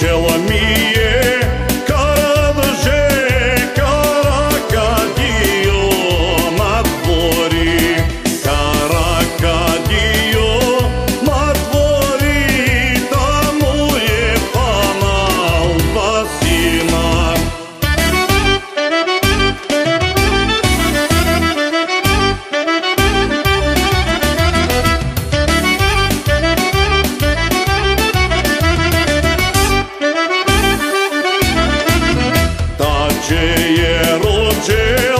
se ela me roceie, roceie